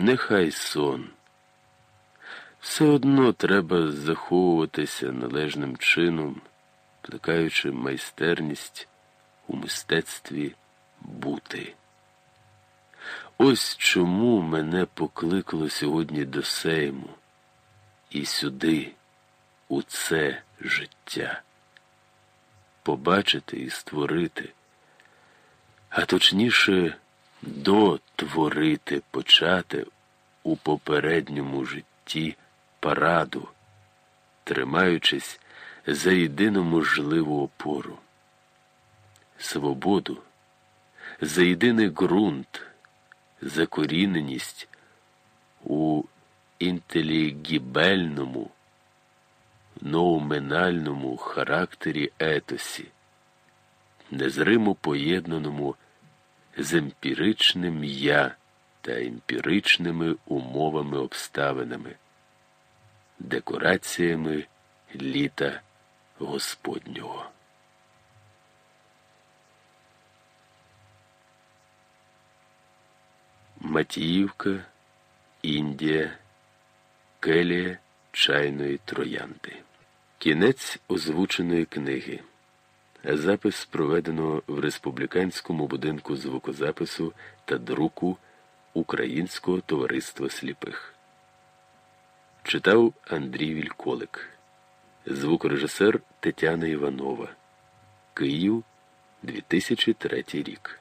нехай сон. Все одно треба заховуватися належним чином, плекаючи майстерність у мистецтві бути. Ось чому мене покликало сьогодні до Сейму і сюди, у це життя, побачити і створити, а точніше, дотворити, почати у попередньому житті параду, тримаючись за єдину можливу опору, свободу, за єдиний ґрунт, закоріненість у інтелігібельному, ноуменальному характері етосі, незримо поєднаному з емпіричним я та емпіричними умовами обставинами декораціями літа Господнього. Матіївка, Індія, келія чайної троянди. Кінець озвученої книги. Запис проведено в республіканському будинку звукозапису та друку Українського товариства сліпих. Читав Андрій Вільколик, звукорежисер Тетяна Іванова. Київ 2003 рік.